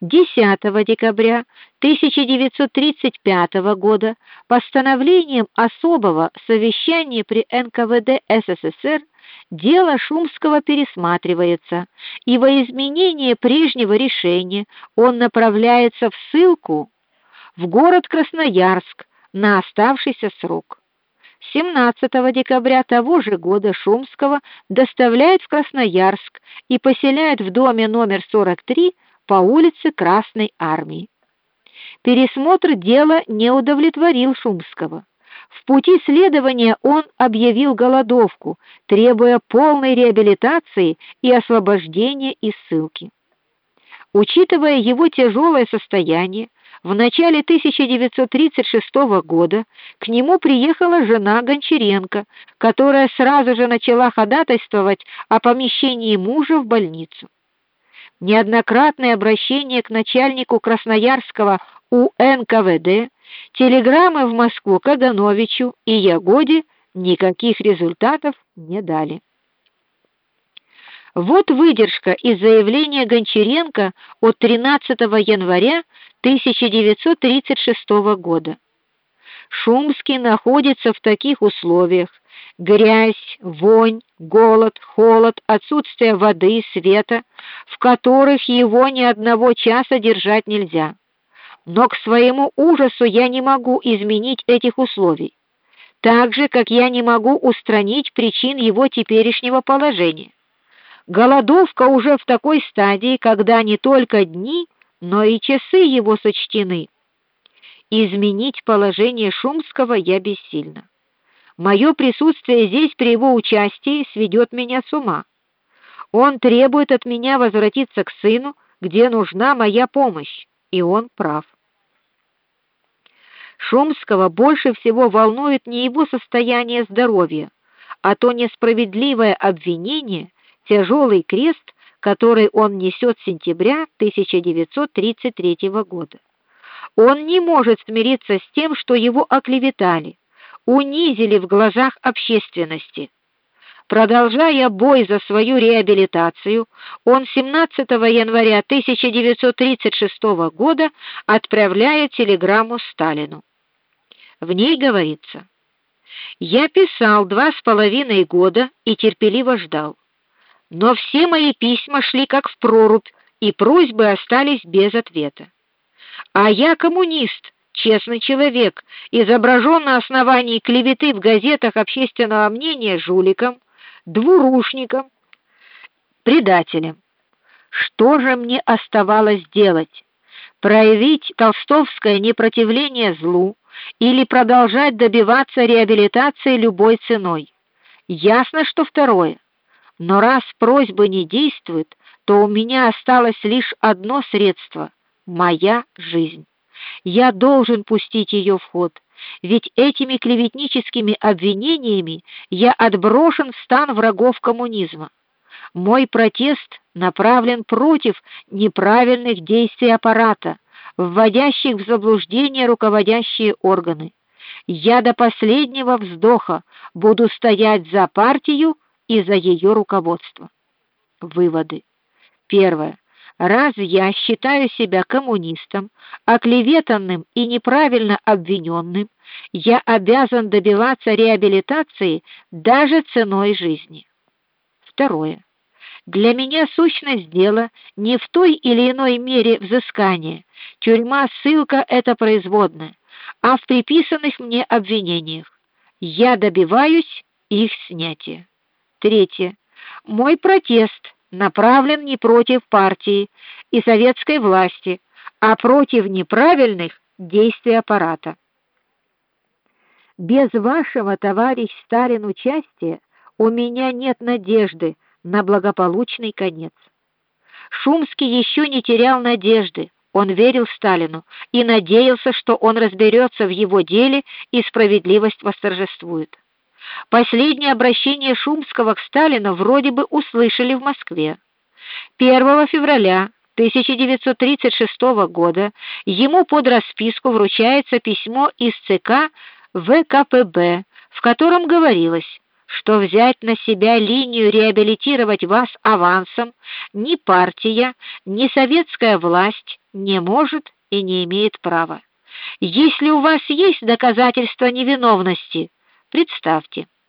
10 декабря 1935 года постановлением особого совещания при НКВД СССР дело Шумского пересматривается, и во изменение прежнего решения он направляется в ссылку в город Красноярск на оставшийся срок. 17 декабря того же года Шумского доставляют в Красноярск и поселяют в доме номер 43 по улице Красной Армии. Пересмотр дела не удовлетворил Шумского. В пути следования он объявил голодовку, требуя полной реабилитации и освобождения из ссылки. Учитывая его тяжелое состояние, в начале 1936 года к нему приехала жена Гончаренко, которая сразу же начала ходатайствовать о помещении мужа в больницу. Неоднократные обращения к начальнику Красноярского УНКВД, телеграммы в Москву Кагановичу и Ягоде никаких результатов не дали. Вот выдержка из заявления Гончаренко от 13 января 1936 года. Шумский находится в таких условиях: грязь, вонь, голод, холод, отсутствие воды и света, в которых его ни одного часа держать нельзя. Но к своему ужасу я не могу изменить этих условий, так же как я не могу устранить причин его теперешнего положения. Голодовка уже в такой стадии, когда не только дни, но и часы его сочтены. Изменить положение Шумского я бессильна. Мое присутствие здесь при его участии сведет меня с ума. Он требует от меня возвратиться к сыну, где нужна моя помощь, и он прав. Шумского больше всего волнует не его состояние здоровья, а то несправедливое обвинение, тяжелый крест, который он несет с сентября 1933 года. Он не может смириться с тем, что его оклеветали, унизили в глазах общественности. Продолжая бой за свою реабилитацию, он 17 января 1936 года отправляет телеграмму Сталину. В ней говорится: "Я писал два с половиной года и терпеливо ждал но все мои письма шли как в прорубь, и просьбы остались без ответа. А я коммунист, честный человек, изображен на основании клеветы в газетах общественного мнения жуликом, двурушником, предателем. Что же мне оставалось делать? Проявить толстовское непротивление злу или продолжать добиваться реабилитации любой ценой? Ясно, что второе. Но раз просьба не действует, то у меня осталось лишь одно средство моя жизнь. Я должен пустить ее в ход, ведь этими клеветническими обвинениями я отброшен в стан врагов коммунизма. Мой протест направлен против неправильных действий аппарата, вводящих в заблуждение руководящие органы. Я до последнего вздоха буду стоять за партию и за ее руководство. Выводы. Первое. Раз я считаю себя коммунистом, оклеветанным и неправильно обвиненным, я обязан добиваться реабилитации даже ценой жизни. Второе. Для меня сущность дела не в той или иной мере взыскания. Тюрьма, ссылка это производная, а в приписанных мне обвинениях. Я добиваюсь их снятия. Третье. Мой протест направлен не против партии и советской власти, а против неправильных действий аппарата. Без вашего, товарищ Сталин, участия у меня нет надежды на благополучный конец. Шумский еще не терял надежды. Он верил Сталину и надеялся, что он разберется в его деле и справедливость восторжествует. Последнее обращение Шумского к Сталину вроде бы услышали в Москве. 1 февраля 1936 года ему под расписку вручается письмо из ЦК ВКПБ, в котором говорилось, что взять на себя линию реабилитировать вас авансом ни партия, ни советская власть не может и не имеет права. Если у вас есть доказательства невиновности, представьте.